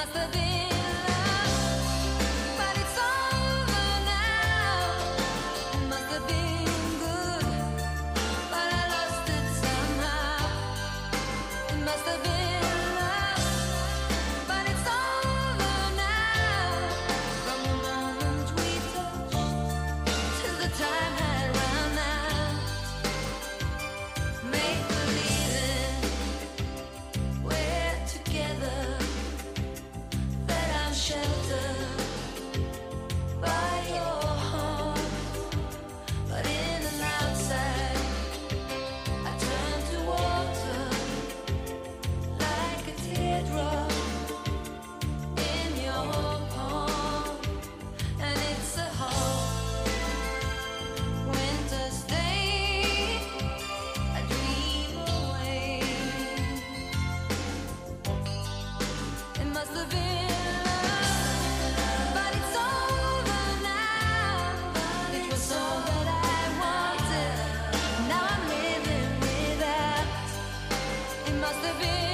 must have been of it.